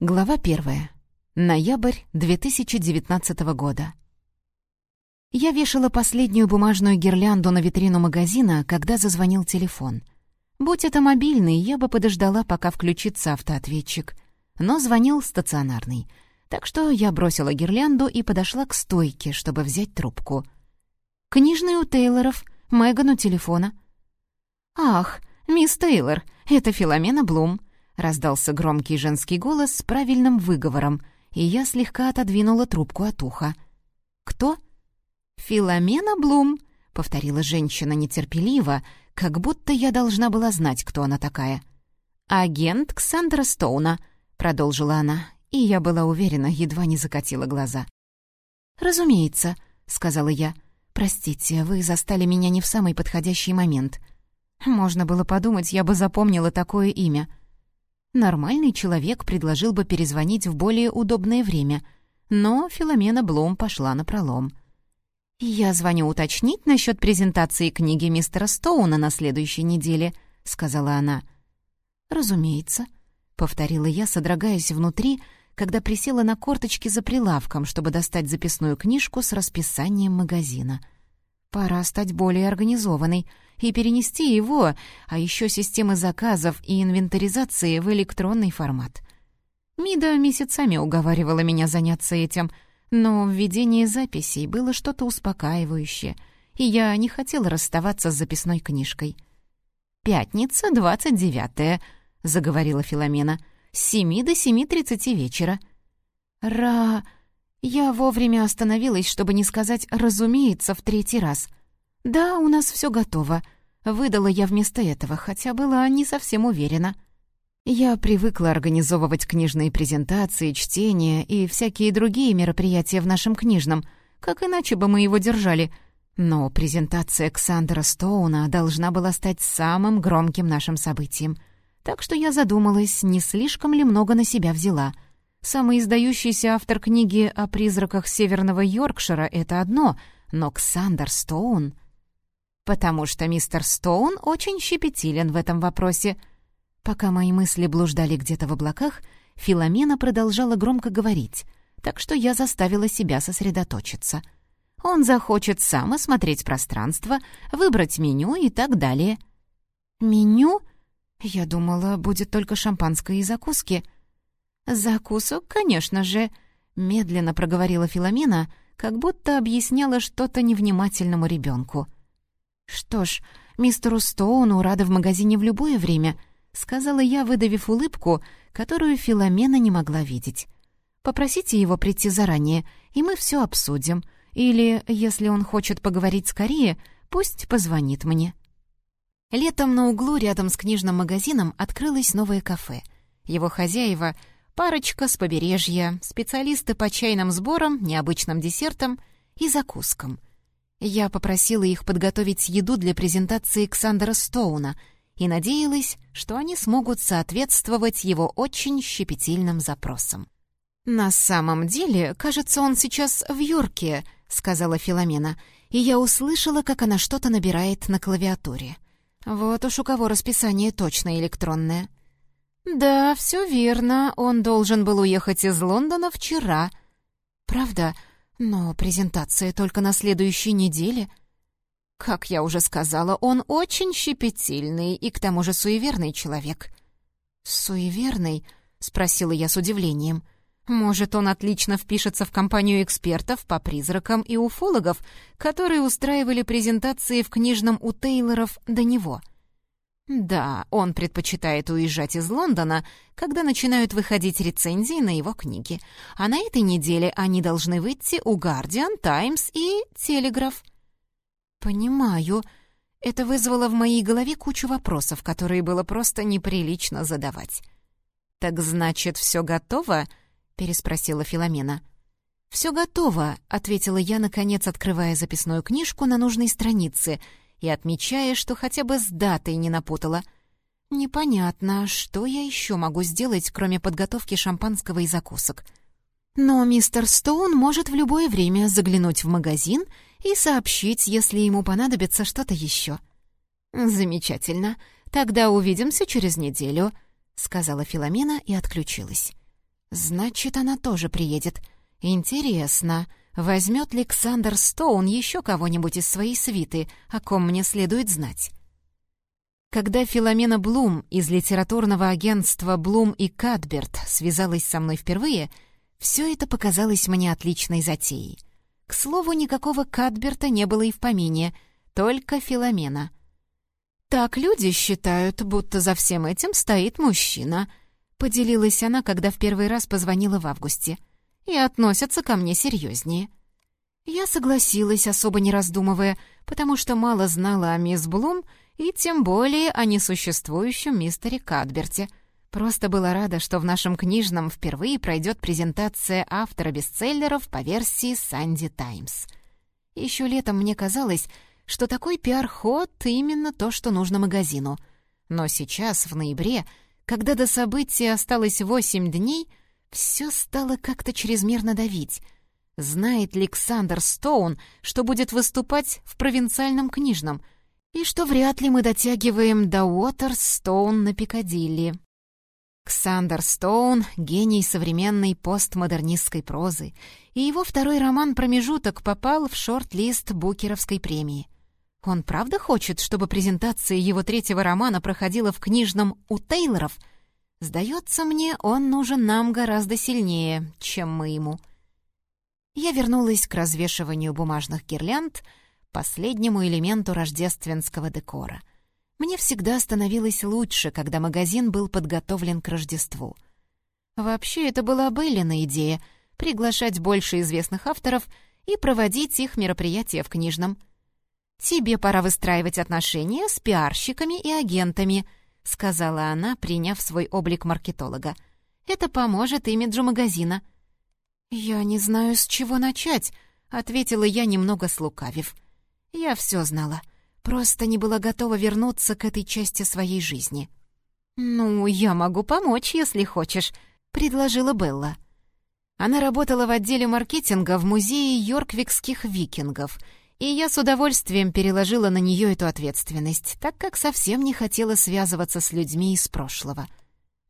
Глава первая. Ноябрь 2019 года. Я вешала последнюю бумажную гирлянду на витрину магазина, когда зазвонил телефон. Будь это мобильный, я бы подождала, пока включится автоответчик. Но звонил стационарный. Так что я бросила гирлянду и подошла к стойке, чтобы взять трубку. «Книжный у Тейлоров, Меган у телефона». «Ах, мисс Тейлор, это Филомена Блум», Раздался громкий женский голос с правильным выговором, и я слегка отодвинула трубку от уха. «Кто?» «Филомена Блум», — повторила женщина нетерпеливо, как будто я должна была знать, кто она такая. «Агент Ксандра Стоуна», — продолжила она, и я была уверена, едва не закатила глаза. «Разумеется», — сказала я. «Простите, вы застали меня не в самый подходящий момент. Можно было подумать, я бы запомнила такое имя. Нормальный человек предложил бы перезвонить в более удобное время, но Филомена Блум пошла на пролом. «Я звоню уточнить насчет презентации книги мистера Стоуна на следующей неделе», — сказала она. «Разумеется», — повторила я, содрогаясь внутри, когда присела на корточки за прилавком, чтобы достать записную книжку с расписанием магазина. «Пора стать более организованной», — и перенести его, а еще системы заказов и инвентаризации в электронный формат. Мида месяцами уговаривала меня заняться этим, но в ведении записей было что-то успокаивающее, и я не хотела расставаться с записной книжкой. «Пятница, двадцать девятое», — заговорила Филомена, — «с семи до семи тридцати вечера». «Ра...» Я вовремя остановилась, чтобы не сказать «разумеется» в третий раз — «Да, у нас все готово», — выдала я вместо этого, хотя была не совсем уверена. Я привыкла организовывать книжные презентации, чтения и всякие другие мероприятия в нашем книжном, как иначе бы мы его держали. Но презентация Ксандера Стоуна должна была стать самым громким нашим событием. Так что я задумалась, не слишком ли много на себя взяла. Самый издающийся автор книги о призраках Северного Йоркшира — это одно, но Ксандер Стоун потому что мистер Стоун очень щепетилен в этом вопросе. Пока мои мысли блуждали где-то в облаках, Филомена продолжала громко говорить, так что я заставила себя сосредоточиться. Он захочет сам осмотреть пространство, выбрать меню и так далее. «Меню?» Я думала, будет только шампанское и закуски. «Закусок, конечно же», — медленно проговорила Филомена, как будто объясняла что-то невнимательному ребенку. «Что ж, мистеру Стоуну рада в магазине в любое время», — сказала я, выдавив улыбку, которую Филомена не могла видеть. «Попросите его прийти заранее, и мы все обсудим. Или, если он хочет поговорить скорее, пусть позвонит мне». Летом на углу рядом с книжным магазином открылось новое кафе. Его хозяева — парочка с побережья, специалисты по чайным сборам, необычным десертам и закускам — я попросила их подготовить еду для презентации Ксандера Стоуна и надеялась, что они смогут соответствовать его очень щепетильным запросам. «На самом деле, кажется, он сейчас в Йорке», — сказала Филомена, и я услышала, как она что-то набирает на клавиатуре. Вот уж у кого расписание точно электронное. «Да, все верно, он должен был уехать из Лондона вчера». «Правда?» Но презентация только на следующей неделе. Как я уже сказала, он очень щепетильный и к тому же суеверный человек. «Суеверный?» — спросила я с удивлением. «Может, он отлично впишется в компанию экспертов по призракам и уфологов, которые устраивали презентации в книжном у Тейлоров до него?» Да, он предпочитает уезжать из Лондона, когда начинают выходить рецензии на его книги. А на этой неделе они должны выйти у «Гардиан», «Таймс» и «Телеграф». «Понимаю. Это вызвало в моей голове кучу вопросов, которые было просто неприлично задавать». «Так значит, все готово?» — переспросила Филомена. «Все готово», — ответила я, наконец, открывая записную книжку на нужной странице — и отмечая, что хотя бы с датой не напутала. Непонятно, что я еще могу сделать, кроме подготовки шампанского и закусок. Но мистер Стоун может в любое время заглянуть в магазин и сообщить, если ему понадобится что-то еще. «Замечательно. Тогда увидимся через неделю», — сказала Филомена и отключилась. «Значит, она тоже приедет. Интересно, возьмет ли Ксандер Стоун еще кого-нибудь из своей свиты, о ком мне следует знать?» Когда Филомена Блум из литературного агентства «Блум и Кадберт» связалась со мной впервые, все это показалось мне отличной затеей. К слову, никакого Кадберта не было и в помине, только Филомена. «Так люди считают, будто за всем этим стоит мужчина», — поделилась она, когда в первый раз позвонила в августе. «И относятся ко мне серьезнее». Я согласилась, особо не раздумывая, потому что мало знала о мисс Блум и тем более о несуществующем мистере Кадберте. Просто была рада, что в нашем книжном впервые пройдет презентация автора бестселлеров по версии «Санди Таймс». Еще летом мне казалось, что такой пиар-ход именно то, что нужно магазину. Но сейчас, в ноябре, когда до события осталось восемь дней, все стало как-то чрезмерно давить. Знает ли Александр Стоун, что будет выступать в провинциальном книжном, и что вряд ли мы дотягиваем до Уотерстоун на Пикадилли. Ксандер Стоун — гений современной постмодернистской прозы, и его второй роман «Промежуток» попал в шорт-лист Букеровской премии — он правда хочет, чтобы презентация его третьего романа проходила в книжном у Тейлоров? Сдается мне, он нужен нам гораздо сильнее, чем мы ему. Я вернулась к развешиванию бумажных гирлянд, последнему элементу рождественского декора. Мне всегда становилось лучше, когда магазин был подготовлен к Рождеству. Вообще, это была Беллина идея — приглашать больше известных авторов и проводить их мероприятия в книжном — «Тебе пора выстраивать отношения с пиарщиками и агентами», — сказала она, приняв свой облик маркетолога. «Это поможет имиджу магазина». «Я не знаю, с чего начать», — ответила я, немного слукавив. «Я все знала, просто не была готова вернуться к этой части своей жизни». «Ну, я могу помочь, если хочешь», — предложила Белла. Она работала в отделе маркетинга в музее йорквикских викингов — и я с удовольствием переложила на нее эту ответственность, так как совсем не хотела связываться с людьми из прошлого.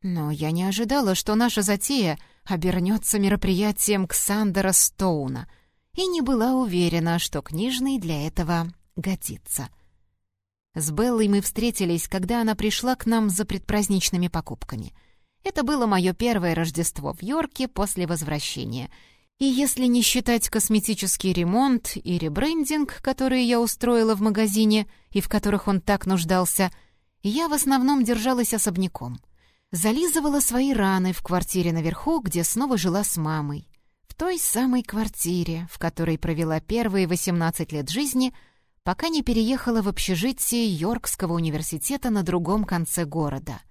Но я не ожидала, что наша затея обернется мероприятием Ксандера Стоуна, и не была уверена, что книжный для этого годится. С Беллой мы встретились, когда она пришла к нам за предпраздничными покупками. Это было мое первое Рождество в Йорке после возвращения — и если не считать косметический ремонт и ребрендинг, которые я устроила в магазине и в которых он так нуждался, я в основном держалась особняком. Зализывала свои раны в квартире наверху, где снова жила с мамой. В той самой квартире, в которой провела первые 18 лет жизни, пока не переехала в общежитие Йоркского университета на другом конце города.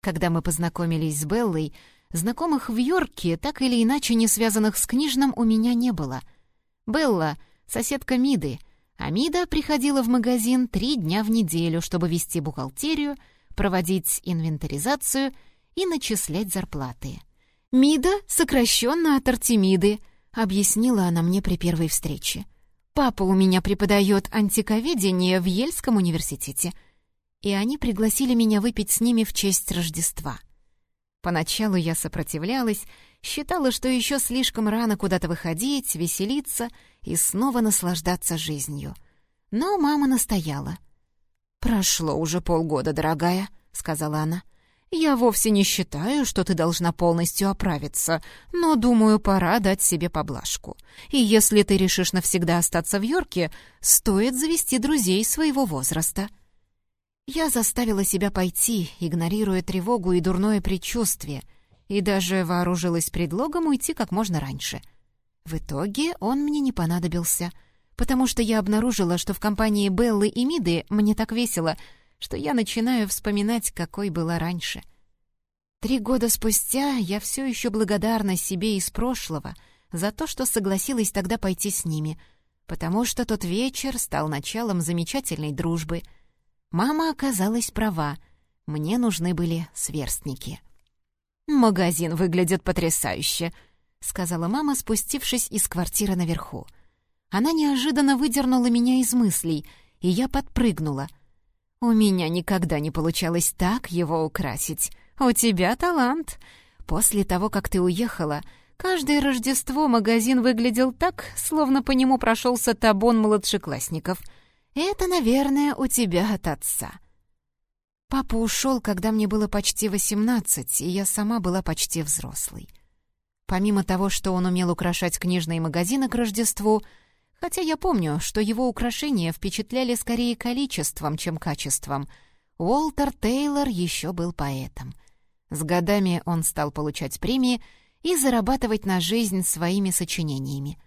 Когда мы познакомились с Беллой, Знакомых в Йорке, так или иначе не связанных с книжным, у меня не было. Белла — соседка Миды, а Мида приходила в магазин три дня в неделю, чтобы вести бухгалтерию, проводить инвентаризацию и начислять зарплаты. «Мида сокращенно от Артемиды», — объяснила она мне при первой встрече. «Папа у меня преподает антиковедение в Ельском университете» и они пригласили меня выпить с ними в честь Рождества. Поначалу я сопротивлялась, считала, что еще слишком рано куда-то выходить, веселиться и снова наслаждаться жизнью. Но мама настояла. «Прошло уже полгода, дорогая», — сказала она. «Я вовсе не считаю, что ты должна полностью оправиться, но, думаю, пора дать себе поблажку. И если ты решишь навсегда остаться в Йорке, стоит завести друзей своего возраста». Я заставила себя пойти, игнорируя тревогу и дурное предчувствие, и даже вооружилась предлогом уйти как можно раньше. В итоге он мне не понадобился, потому что я обнаружила, что в компании Беллы и Миды мне так весело, что я начинаю вспоминать, какой была раньше. Три года спустя я все еще благодарна себе из прошлого за то, что согласилась тогда пойти с ними, потому что тот вечер стал началом замечательной дружбы — Мама оказалась права. Мне нужны были сверстники. «Магазин выглядит потрясающе», — сказала мама, спустившись из квартиры наверху. Она неожиданно выдернула меня из мыслей, и я подпрыгнула. «У меня никогда не получалось так его украсить. У тебя талант. После того, как ты уехала, каждое Рождество магазин выглядел так, словно по нему прошелся табун младшеклассников. Это, наверное, у тебя от отца. Папа ушел, когда мне было почти восемнадцать, и я сама была почти взрослой. Помимо того, что он умел украшать книжные магазины к Рождеству, хотя я помню, что его украшения впечатляли скорее количеством, чем качеством, Уолтер Тейлор еще был поэтом. С годами он стал получать премии и зарабатывать на жизнь своими сочинениями.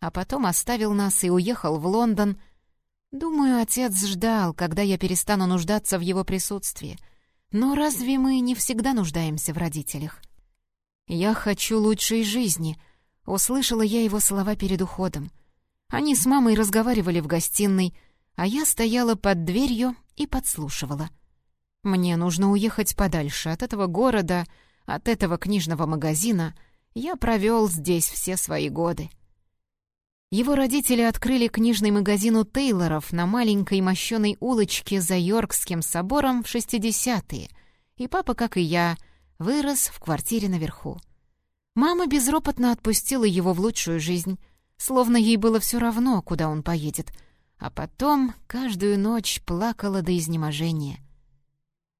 А потом оставил нас и уехал в Лондон. Думаю, отец ждал, когда я перестану нуждаться в его присутствии. Но разве мы не всегда нуждаемся в родителях? «Я хочу лучшей жизни», — услышала я его слова перед уходом. Они с мамой разговаривали в гостиной, а я стояла под дверью и подслушивала. Мне нужно уехать подальше от этого города, от этого книжного магазина. Я провел здесь все свои годы. Его родители открыли книжный магазин у Тейлоров на маленькой мощеной улочке за Йоркским собором в 60-е, и папа, как и я, вырос в квартире наверху. Мама безропотно отпустила его в лучшую жизнь, словно ей было все равно, куда он поедет, а потом каждую ночь плакала до изнеможения.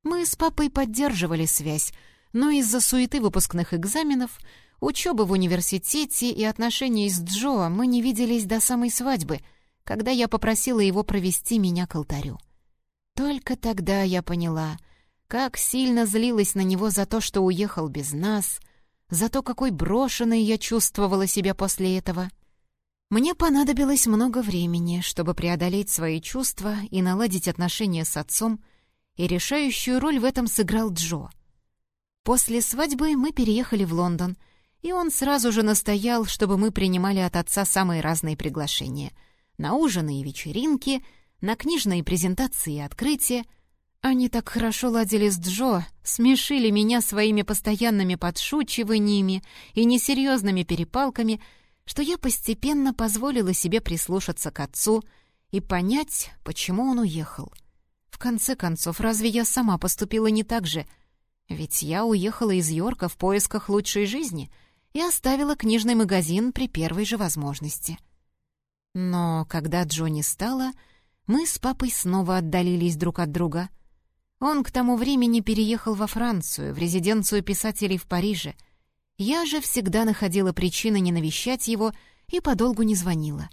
Мы с папой поддерживали связь, но из-за суеты выпускных экзаменов, учебы в университете и отношений с Джо мы не виделись до самой свадьбы, когда я попросила его провести меня к алтарю. Только тогда я поняла, как сильно злилась на него за то, что уехал без нас — за то, какой брошенной я чувствовала себя после этого. Мне понадобилось много времени, чтобы преодолеть свои чувства и наладить отношения с отцом, и решающую роль в этом сыграл Джо. После свадьбы мы переехали в Лондон, и он сразу же настоял, чтобы мы принимали от отца самые разные приглашения — на ужины и вечеринки, на книжные презентации и открытия — они так хорошо ладили с Джо, смешили меня своими постоянными подшучиваниями и несерьезными перепалками, что я постепенно позволила себе прислушаться к отцу и понять, почему он уехал. В конце концов, разве я сама поступила не так же? Ведь я уехала из Йорка в поисках лучшей жизни и оставила книжный магазин при первой же возможности. Но когда Джо не стало, мы с папой снова отдалились друг от друга — он к тому времени переехал во Францию, в резиденцию писателей в Париже. Я же всегда находила причины не навещать его и подолгу не звонила.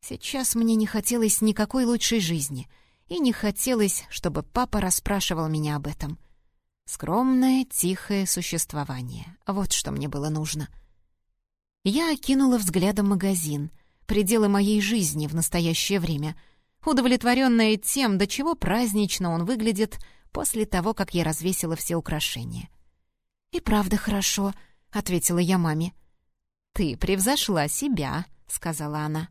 Сейчас мне не хотелось никакой лучшей жизни, и не хотелось, чтобы папа расспрашивал меня об этом. Скромное, тихое существование — вот что мне было нужно. Я окинула взглядом магазин, пределы моей жизни в настоящее время — удовлетворенная тем, до чего празднично он выглядит после того, как я развесила все украшения. «И правда хорошо», — ответила я маме. «Ты превзошла себя», — сказала она.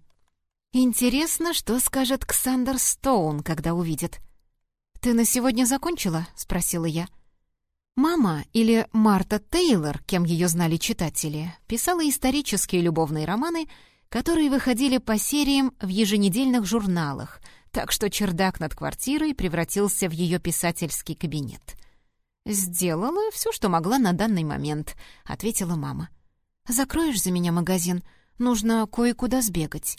«Интересно, что скажет Ксандер Стоун, когда увидит». «Ты на сегодня закончила?» — спросила я. Мама, или Марта Тейлор, кем ее знали читатели, писала исторические любовные романы — которые выходили по сериям в еженедельных журналах, так что чердак над квартирой превратился в ее писательский кабинет. «Сделала все, что могла на данный момент», — ответила мама. «Закроешь за меня магазин? Нужно кое-куда сбегать».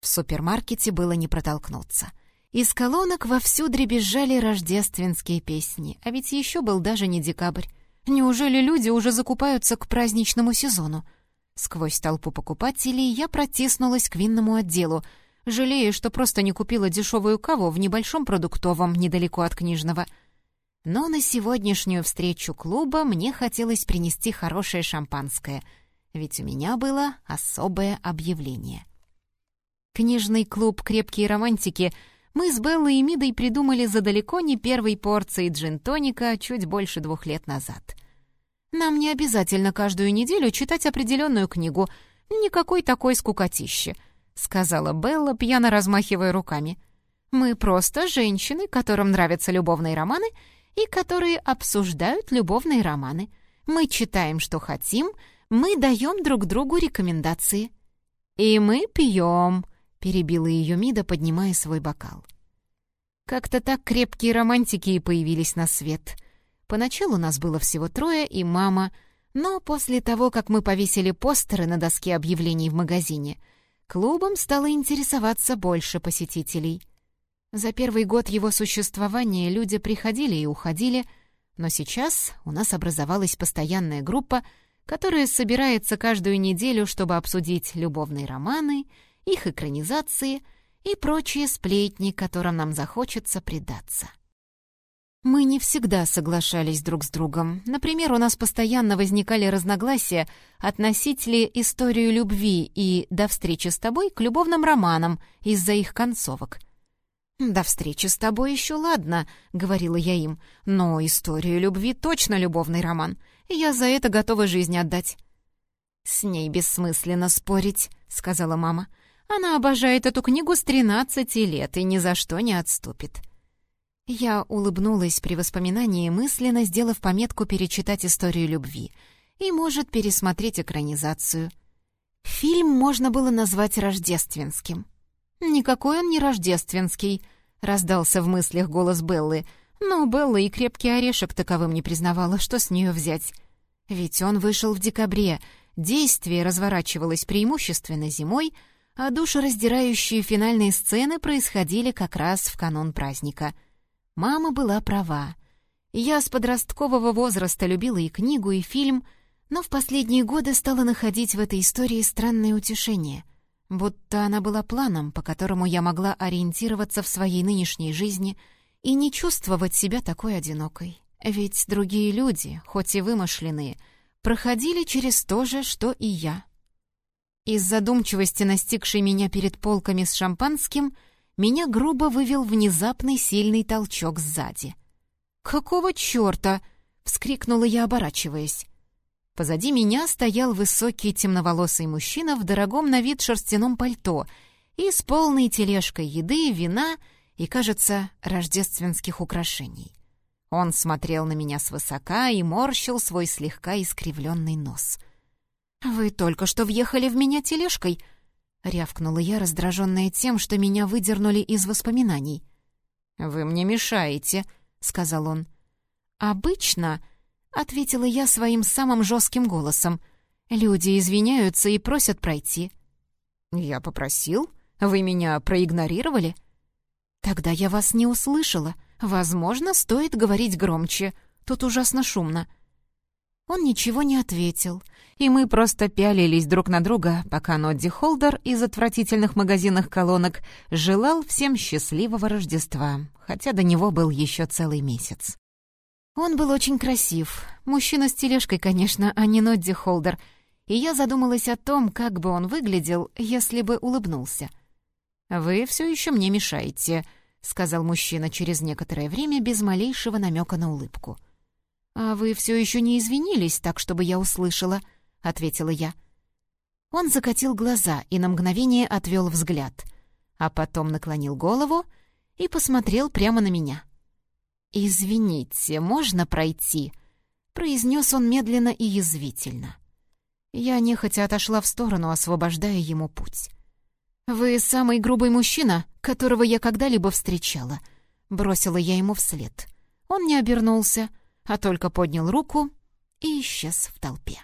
В супермаркете было не протолкнуться. Из колонок вовсю дребезжали рождественские песни, а ведь еще был даже не декабрь. Неужели люди уже закупаются к праздничному сезону? Сквозь толпу покупателей я протиснулась к винному отделу, жалея, что просто не купила дешевую каву в небольшом продуктовом недалеко от книжного. Но на сегодняшнюю встречу клуба мне хотелось принести хорошее шампанское, ведь у меня было особое объявление. Книжный клуб «Крепкие романтики» мы с Беллой и Мидой придумали за далеко не первой порцией джин-тоника чуть больше двух лет назад — нам не обязательно каждую неделю читать определенную книгу. Никакой такой скукотищи», — сказала Белла, пьяно размахивая руками. «Мы просто женщины, которым нравятся любовные романы и которые обсуждают любовные романы. Мы читаем, что хотим, мы даем друг другу рекомендации». «И мы пьем», — перебила ее Мида, поднимая свой бокал. Как-то так крепкие романтики и появились на свет — Поначалу нас было всего трое и мама, но после того, как мы повесили постеры на доске объявлений в магазине, клубом стало интересоваться больше посетителей. За первый год его существования люди приходили и уходили, но сейчас у нас образовалась постоянная группа, которая собирается каждую неделю, чтобы обсудить любовные романы, их экранизации и прочие сплетни, которым нам захочется предаться. Мы не всегда соглашались друг с другом. Например, у нас постоянно возникали разногласия относительно историю любви и «до встречи с тобой» к любовным романам из-за их концовок. «До встречи с тобой еще ладно», — говорила я им, «но историю любви точно любовный роман. Я за это готова жизнь отдать». «С ней бессмысленно спорить», — сказала мама. «Она обожает эту книгу с тринадцати лет и ни за что не отступит». Я улыбнулась при воспоминании, мысленно сделав пометку перечитать историю любви и, может, пересмотреть экранизацию. Фильм можно было назвать рождественским. «Никакой он не рождественский», — раздался в мыслях голос Беллы, но Белла и крепкий орешек таковым не признавала, что с нее взять. Ведь он вышел в декабре, действие разворачивалось преимущественно зимой, а душераздирающие финальные сцены происходили как раз в канун праздника — Мама была права. Я с подросткового возраста любила и книгу, и фильм, но в последние годы стала находить в этой истории странное утешение. Будто она была планом, по которому я могла ориентироваться в своей нынешней жизни и не чувствовать себя такой одинокой. Ведь другие люди, хоть и вымышленные, проходили через то же, что и я. Из задумчивости, настигшей меня перед полками с шампанским, меня грубо вывел внезапный сильный толчок сзади. «Какого черта?» — вскрикнула я, оборачиваясь. Позади меня стоял высокий темноволосый мужчина в дорогом на вид шерстяном пальто и с полной тележкой еды, вина и, кажется, рождественских украшений. Он смотрел на меня свысока и морщил свой слегка искривленный нос. «Вы только что въехали в меня тележкой», — рявкнула я, раздраженная тем, что меня выдернули из воспоминаний. «Вы мне мешаете», — сказал он. «Обычно», — ответила я своим самым жестким голосом, — «люди извиняются и просят пройти». «Я попросил? Вы меня проигнорировали?» «Тогда я вас не услышала. Возможно, стоит говорить громче. Тут ужасно шумно». Он ничего не ответил, и мы просто пялились друг на друга, пока Нодди Холдер из отвратительных магазинных колонок желал всем счастливого Рождества, хотя до него был еще целый месяц. Он был очень красив, мужчина с тележкой, конечно, а не Нодди Холдер, и я задумалась о том, как бы он выглядел, если бы улыбнулся. «Вы все еще мне мешаете», — сказал мужчина через некоторое время без малейшего намека на улыбку. «А вы все еще не извинились так, чтобы я услышала», — ответила я. Он закатил глаза и на мгновение отвел взгляд, а потом наклонил голову и посмотрел прямо на меня. «Извините, можно пройти?» — произнес он медленно и язвительно. Я нехотя отошла в сторону, освобождая ему путь. «Вы самый грубый мужчина, которого я когда-либо встречала», — бросила я ему вслед. Он не обернулся — а только поднял руку и исчез в толпе.